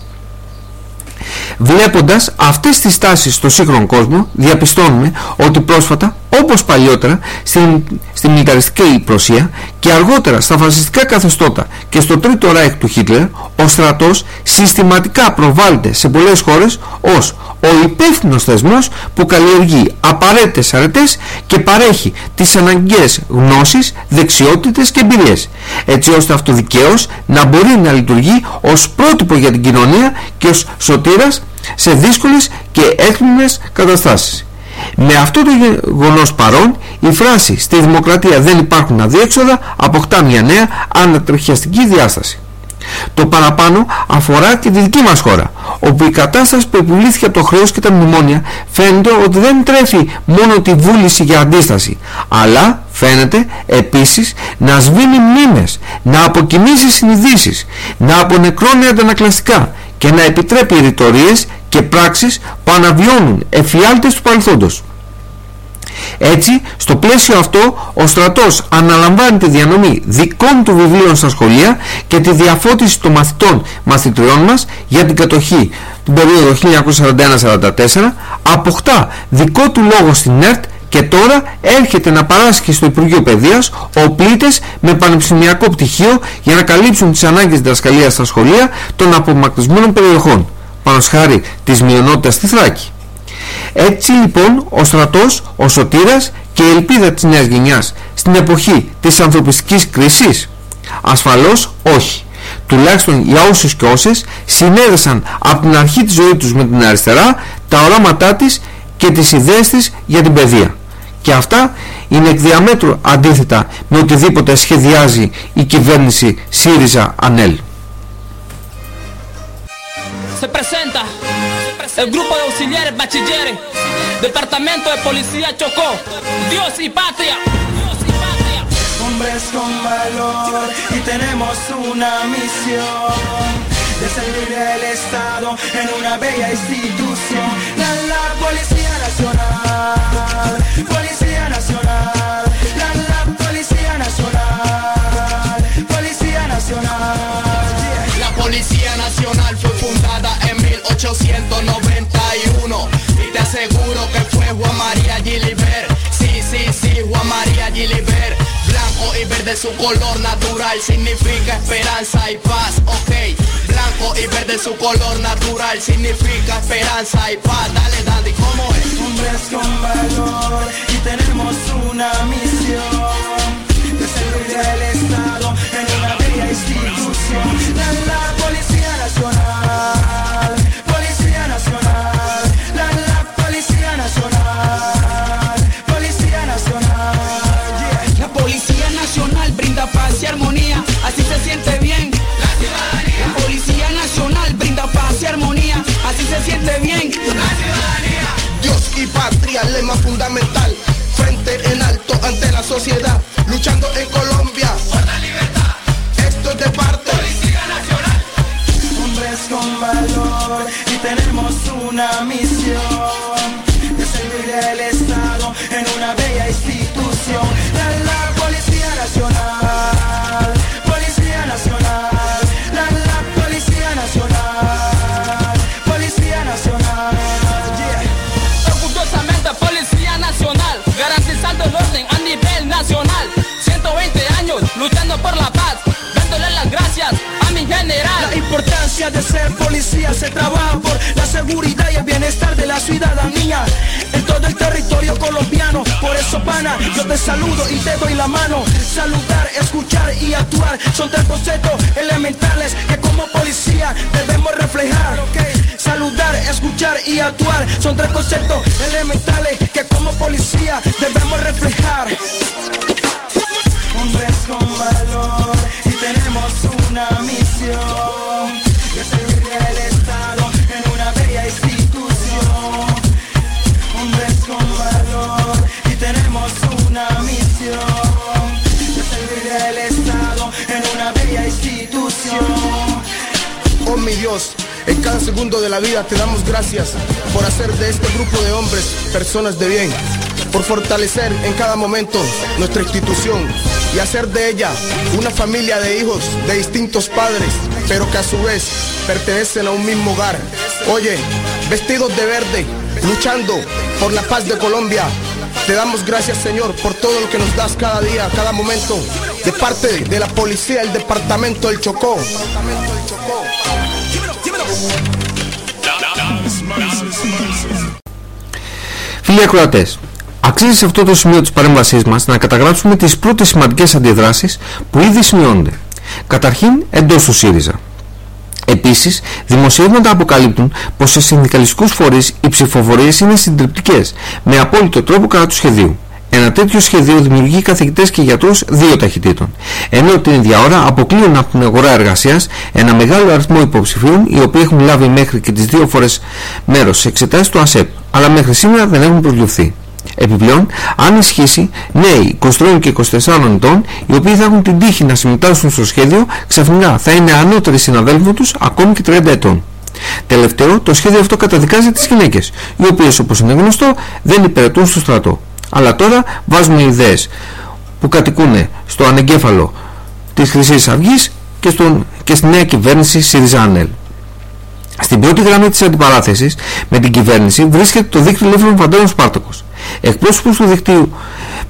Βλέποντας αυτές τις τάσεις στο σύγχρονο κόσμο, διαπιστώνουμε ότι πρόσφατα, όπως παλιότερα, στην, στη μιλιταριστική Προσία και αργότερα στα φασιστικά καθεστώτα και στο τρίτο ράιχ του Χίτλερ, ο στρατός συστηματικά προβάλλεται σε πολλές χώρες ως ο υπεύθυνος θεσμός που καλλιεργεί απαραίτητες αρετές και παρέχει τις αναγκαίες γνώσεις, δεξιότητες και εμπειρίες, έτσι ώστε αυτοδικαίως να μπορεί να λειτουργεί ως πρότυπο για την κοινωνία και ως σωτήρας σε δύσκολες και έκπληκτες καταστάσεις. Με αυτό το γεγονός παρόν, η φράση «Στη δημοκρατία δεν υπάρχουν αδιέξοδα» αποκτά μια νέα ανατριχιαστική διάσταση. Το παραπάνω αφορά και τη δική μας χώρα, όπου η κατάσταση που επιβλήθηκε από το χρέος και τα μνημόνια φαίνεται ότι δεν τρέφει μόνο τη βούληση για αντίσταση, αλλά φαίνεται επίσης να σβήνει μνήμες, να αποκοιμήσει συνειδήσεις, να απονεκρώνει αντανακλαστικά και να επιτρέπει ρητορίες και πράξεις που αναβιώνουν εφιάλτες του παρελθόντος. Έτσι, στο πλαίσιο αυτό, ο στρατός αναλαμβάνει τη διανομή δικών του βιβλίων στα σχολεία και τη διαφώτιση των μαθητών μαθητριών μας για την κατοχή του περίοδο 1941-1944, αποκτά δικό του λόγο στην ΕΡΤ και τώρα έρχεται να παράσχει στο Υπουργείο Παιδείας οπλίτες με πανεπιστημιακό πτυχίο για να καλύψουν τις ανάγκες διδασκαλίας στα σχολεία των απομακρυσμένων περιοχών, πάνω σχάρι της μειονότητας στη Θράκη. Έτσι λοιπόν ο στρατός, ο σωτήρας και η ελπίδα της νέας γενιάς στην εποχή της ανθρωπιστικής κρίσης; Ασφαλώς όχι. Τουλάχιστον για όσους και όσες συνέδεσαν από την αρχή της ζωής τους με την αριστερά τα οράματά της και τις ιδέες της για την παιδεία. Και αυτά είναι εκ διαμέτρου αντίθετα με οτιδήποτε σχεδιάζει η κυβέρνηση ΣΥΡΙΖΑ-ΑΝΕΛ. Se presenta el grupo de auxiliares bachilleres, Departamento de Policía Chocó, Dios y Patria. Hombres con valor y tenemos una misión de servir el Estado en una bella institución. La, Policía Nacional, Blanco y verde su color natural significa esperanza y paz, ok. Blanco y verde su color natural significa esperanza y paz. Dale, Dandy, ¿cómo es? Hombres con valor y tenemos una Patria, lema fundamental. Frente en alto ante la sociedad, luchando en Colombia. Por la libertad. Esto es de parte. Nacional. Hombres con valor y tenemos una misión de ser policía se trabaja por la seguridad y el bienestar de la ciudadanía en todo el territorio colombiano. Por eso, pana, yo te saludo y te doy la mano. Saludar, escuchar y actuar son tres conceptos elementales que como policía debemos reflejar. Saludar, escuchar y actuar son tres conceptos elementales que como policía debemos reflejar. Hombres con valor y tenemos una misión Oh mi Dios, en cada segundo de la vida te damos gracias por hacer de este grupo de hombres personas de bien, por fortalecer en cada momento nuestra institución y hacer de ella una familia de hijos de distintos padres, pero que a su vez pertenecen a un mismo hogar. Oye, vestidos de verde, luchando por la paz de Colombia. Te damos gracias Señor por todo lo que nos das cada día, cada momento, de parte de la policía del departamento del Chocó. Φίλοι ακροατές, αξίζει σε αυτό το σημείο της παρέμβασής μας να καταγράψουμε τις πρώτες σημαντικές αντιδράσεις που ήδη σημειώνονται. Καταρχήν εντός του ΣΥΡΙΖΑ. Επίσης, δημοσιεύματα αποκαλύπτουν πως σε συνδικαλιστικούς φορείς οι ψηφοφορίες είναι συντριπτικές, με απόλυτο τρόπο κατά του σχεδίου. Ένα τέτοιο σχέδιο δημιουργεί καθηγητές και γιατρούς δύο ταχυτήτων, ενώ την ίδια ώρα αποκλείουν από την αγορά εργασίας ένα μεγάλο αριθμό υποψηφίων οι οποίοι έχουν λάβει μέχρι και τις δύο φορές μέρος σε εξετάσεις του ΑΣΕΠ, αλλά μέχρι σήμερα δεν έχουν προσληφθεί. Επιπλέον, αν ισχύσει, νέοι 23 και 24 ετών, οι οποίοι θα έχουν την τύχη να συμμετάσχουν στο σχέδιο, ξαφνικά θα είναι ανώτεροι συναδέλφοι τους ακόμη και 30 ετών. Τελευταίο, το σχέδιο αυτό καταδικάζει τις γυναίκες, οι οποίες όπως είναι γνωστό δεν υπηρετούν στο στρατό. Αλλά τώρα βάζουμε ιδέες που κατοικούν στο ανεγκέφαλο της Χρυσής Αυγής και, στον, και στη νέα κυβέρνηση ΣΥΡΙΖΑ-ΑΝΕΛ. Στην πρώτη γραμμή της αντιπαράθεσης με την κυβέρνηση βρίσκεται το δίκτυο ελεύθερων φαντάρων Σπάρτακος. Εκπρόσωπος του δικτύου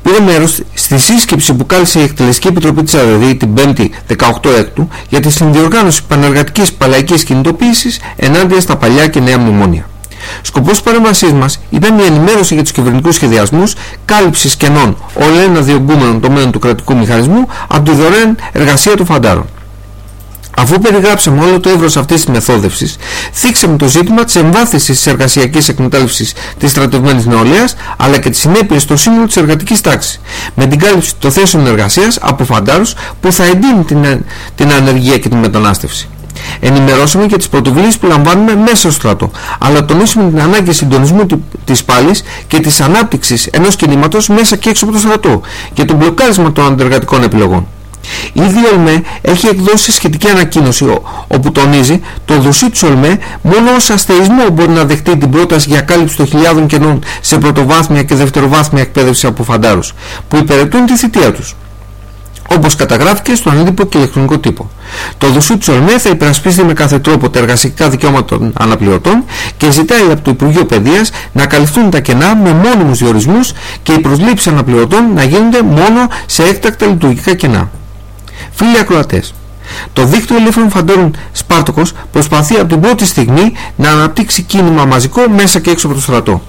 πήρε μέρος στη σύσκεψη που κάλεσε η Εκτελεστική Επιτροπή της ΑΔΔ την 5η 18 έκτου για τη συνδιοργάνωση πανεργατικής παλαϊκής κινητοποίησης ενάντια στα παλιά και νέα μνημόνια. Σκοπός της παρέμβασής μας ήταν η ενημέρωση για τους κυβερνητικούς σχεδιασμούς, κάλυψης κενών όλο ένα διωγγούμενων τομέων του κρατικού μηχανισμού από τη δωρεάν εργασία των φαντάρων. Αφού περιγράψαμε όλο το εύρος αυτής της μεθόδευσης, θίξαμε το ζήτημα της εμβάθυνσης της εργασιακής εκμετάλλευσης της στρατευμένης νεολαίας, αλλά και τις συνέπειες στο σύνολο της εργατικής τάξης, με την κάλυψη των θέσεων εργασίας από φαντάρους που θα εντείνει την, την ανεργία και την μετανάστευση. Ενημερώσαμε και τις πρωτοβουλίες που λαμβάνουμε μέσα στο στρατό, αλλά τονίσαμε την ανάγκη συντονισμού της πάλης και της ανάπτυξης ενός κινήματος μέσα και έξω από το στρατό και το μπλοκάρισμα των αντεργατικών επιλογών. Ήδη η ΟΛΜΕ έχει εκδώσει σχετική ανακοίνωση όπου τονίζει το δοσί του ΟΛΜΕ μόνο ως αστερισμό μπορεί να δεχτεί την πρόταση για κάλυψη των χιλιάδων κενών σε πρωτοβάθμια και δευτεροβάθμια εκπαίδευση από φαντάρους που υπηρετούν τη θητεία τους όπως καταγράφηκε στον έντυπο και ηλεκτρονικό τύπο. Το δοσού της ΟΛΜΕ θα υπερασπίσει με κάθε τρόπο τα εργασιακά δικαιώματα των αναπληρωτών και ζητάει από το Υπουργείο Παιδείας να καλυφθούν τα κενά με μόνιμους διορισμούς και οι προσλήψεις αναπληρωτών να γίνονται μόνο σε έκτακτα λειτουργικά κενά. Φίλοι ακροατές, το δίκτυο ελεύθερων φαντόρων Σπάρτοκος προσπαθεί από την πρώτη στιγμή να αναπτύξει κίνημα μαζικό μέσα και έξω από το στρατό.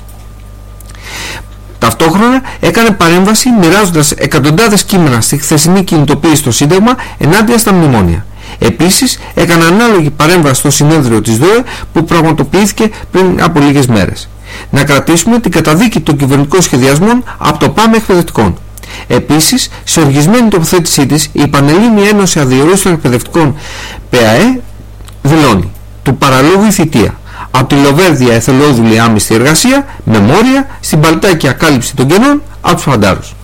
Ταυτόχρονα έκανε παρέμβαση μοιράζοντας εκατοντάδες κείμενα στη χθεσινή κινητοποίηση στο Σύνταγμα ενάντια στα μνημόνια. Επίσης έκανε ανάλογη παρέμβαση στο συνέδριο της ΔΟΕ που πραγματοποιήθηκε πριν από λίγες μέρες. Να κρατήσουμε την καταδίκη των κυβερνητικών σχεδιασμών από το ΠΑΜ εκπαιδευτικών. Επίσης, σε οργισμένη τοποθέτησή της, η Πανελλήνη Ένωση Αδειορίστων Εκπαιδευτικών ΠΑΕ δηλώνει του παραλόγου η θητεία από τη Λοβέρδια εθελόδουλη άμυστη εργασία με μόρια στην παλτάκια κάλυψη των κενών από τους φαντάρους.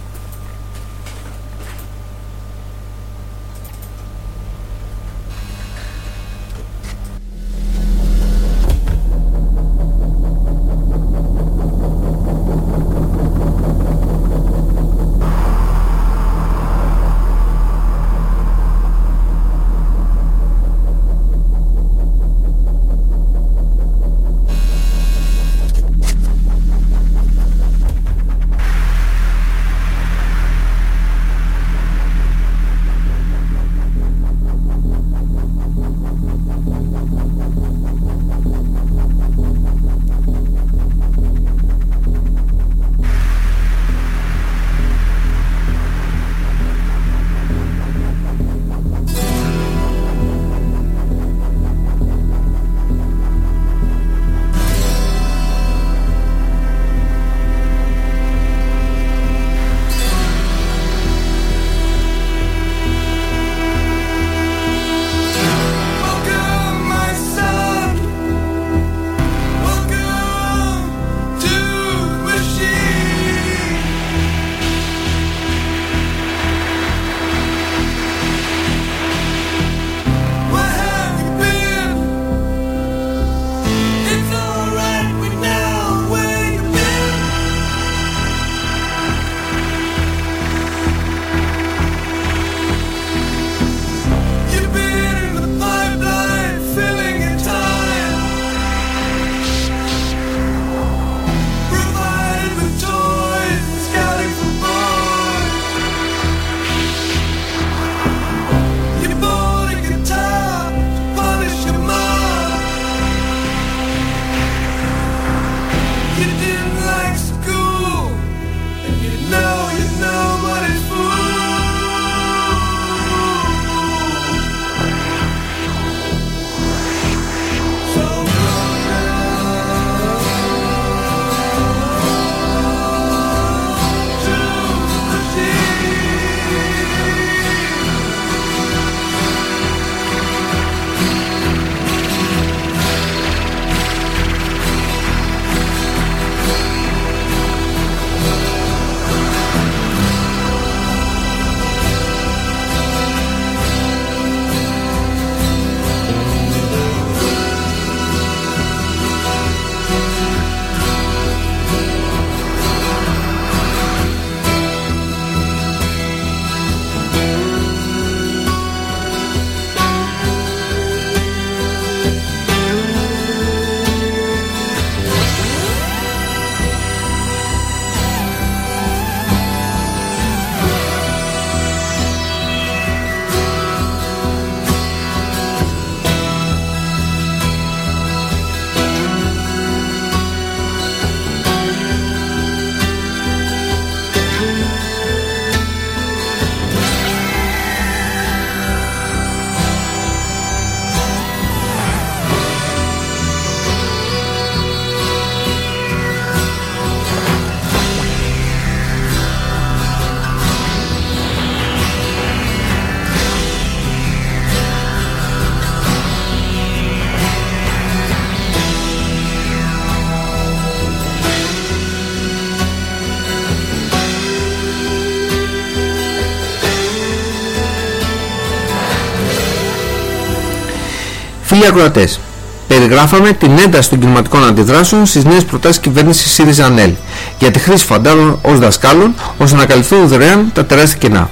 Φίλοι ακροατές, περιγράφαμε την ένταση των κινηματικών αντιδράσεων στις νέες προτάσεις κυβέρνησης ΣΥΡΙΖΑ ΑΝΕΛ για τη χρήση φαντάρων ως δασκάλων ώστε να καλυφθούν δωρεάν τα τεράστια κενά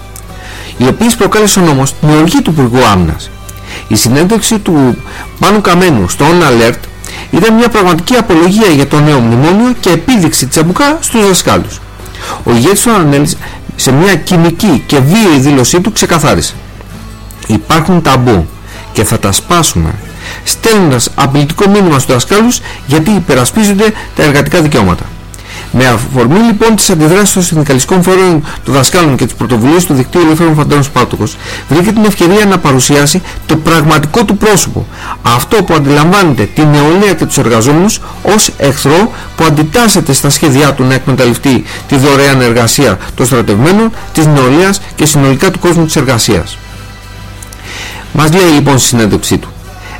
οι οποίες προκάλεσαν όμως την οργή του Υπουργού Άμυνας. Η συνέντευξη του Πάνου Καμένου στο On Alert ήταν μια πραγματική απολογία για το νέο μνημόνιο και επίδειξη τσαμπουκά στους δασκάλους. Ο ηγέτης του Ανέλ σε μια κοινική και βίαιη δήλωσή του ξεκαθάρισε υπάρχουν ταμπού και θα τα σπάσουμε στέλνοντας απειλητικό μήνυμα στους δασκάλους γιατί υπερασπίζονται τα εργατικά δικαιώματα. Με αφορμή λοιπόν τις αντιδράσεις των συνδικαλιστικών φόρων των δασκάλων και τις πρωτοβουλίες του Δικτύου Ελεύθερων Φαντάρων Σπάρτοκος βρήκε την ευκαιρία να παρουσιάσει το πραγματικό του πρόσωπο. Αυτό που αντιλαμβάνεται την νεολαία και τους εργαζόμενους ως εχθρό που αντιτάσσεται στα σχέδιά του να εκμεταλλευτεί τη δωρεάν εργασία των στρατευμένων, της νεολαίας και συνολικά του κόσμου της εργασίας. Μας λέει λοιπόν στη συνέντευξή του.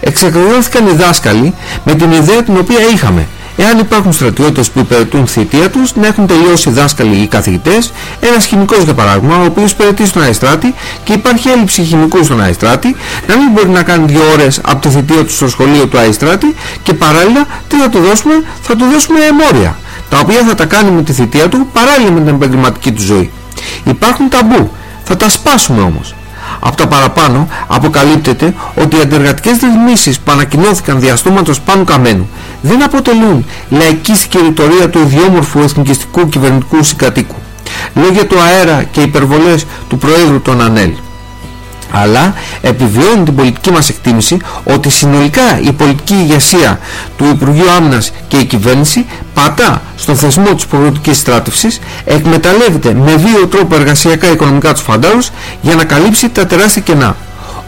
Εξακολουθήθηκαν οι δάσκαλοι με την ιδέα την οποία είχαμε. Εάν υπάρχουν στρατιώτες που υπηρετούν θητεία τους, να έχουν τελειώσει δάσκαλοι ή καθηγητές, ένας χημικός για παράδειγμα, ο οποίος υπηρετεί στον Αϊστράτη και υπάρχει έλλειψη χημικού στον Αϊστράτη, να μην μπορεί να κάνει δύο ώρες από το θητείο του στο σχολείο του Αϊστράτη και παράλληλα τι θα του δώσουμε, θα του δώσουμε εμόρια, τα οποία θα τα κάνει με τη θητεία του παράλληλα με την επαγγελματική του ζωή. Υπάρχουν ταμπού, θα τα σπάσουμε όμως. Από τα παραπάνω αποκαλύπτεται ότι οι αντεργατικές ρυθμίσεις που ανακοινώθηκαν διαστόματος πάνω καμένου δεν αποτελούν λαϊκίστικη ρητορία του ιδιόμορφου εθνικιστικού κυβερνητικού συγκατοίκου. Λόγια του αέρα και υπερβολές του Προέδρου των ΑΝΕΛ αλλά επιβιώνει την πολιτική μας εκτίμηση ότι συνολικά η πολιτική ηγεσία του Υπουργείου Άμυνας και η κυβέρνηση πατά στον θεσμό της προγραμματικής στράτευσης εκμεταλλεύεται με βίο τρόπο εργασιακά οικονομικά τους φαντάρους για να καλύψει τα τεράστια κενά.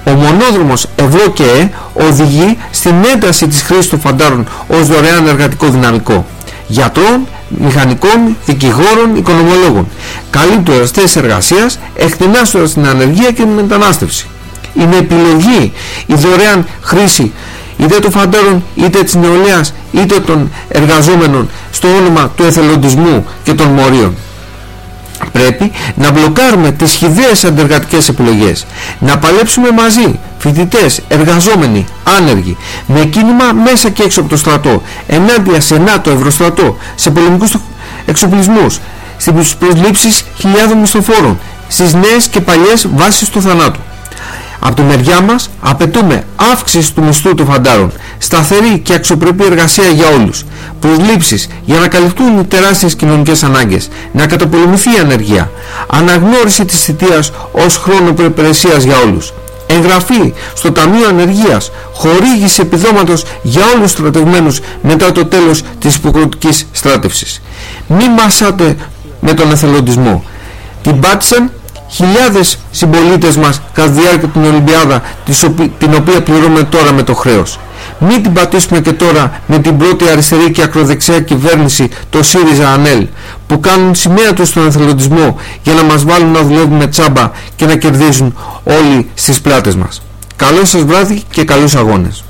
Ο μονόδρομος ευρώ και ε οδηγεί στην ένταση της χρήσης των φαντάρων ως δωρεάν εργατικό δυναμικό γιατρών, μηχανικών, δικηγόρων, οικονομολόγων, καλύπτοντας θέσεις εργασίας, εκτενάστοντας την ανεργία και την μετανάστευση. Είναι επιλογή η δωρεάν χρήση είτε των φαντάρων, είτε της νεολαίας, είτε των εργαζόμενων στο όνομα του εθελοντισμού και των μορίων. Πρέπει να μπλοκάρουμε τις χιδαίες αντεργατικές επιλογές, να παλέψουμε μαζί, φοιτητές, εργαζόμενοι, άνεργοι, με κίνημα μέσα και έξω από το στρατό, ενάντια σε ΝΑΤΟ, Ευρωστρατό, σε πολεμικούς εξοπλισμούς, στις προσλήψεις χιλιάδων μισθοφόρων, στις νέες και παλιές βάσεις του θανάτου. Από τη μεριά μας απαιτούμε αύξηση του μισθού των φαντάρων, σταθερή και αξιοπρεπή εργασία για όλους, προσλήψεις για να καλυφθούν οι τεράστιες κοινωνικές ανάγκες, να καταπολεμηθεί η ανεργία, αναγνώριση της θητείας ως χρόνο προϋπηρεσίας για όλους, εγγραφή στο Ταμείο Ανεργίας, χορήγηση επιδόματος για όλους τους στρατευμένους μετά το τέλος της υποκροτικής στράτευσης. Μη μασάτε με τον εθελοντισμό. Την πάτησαν χιλιάδες συμπολίτες μας κατά τη διάρκεια την Ολυμπιάδα την οποία πληρώνουμε τώρα με το χρέος. Μην την πατήσουμε και τώρα με την πρώτη αριστερή και ακροδεξιά κυβέρνηση το ΣΥΡΙΖΑ ΑΝΕΛ που κάνουν σημαία τους στον εθελοντισμό για να μας βάλουν να δουλεύουμε τσάμπα και να κερδίζουν όλοι στις πλάτες μας. Καλό σας βράδυ και καλούς αγώνες.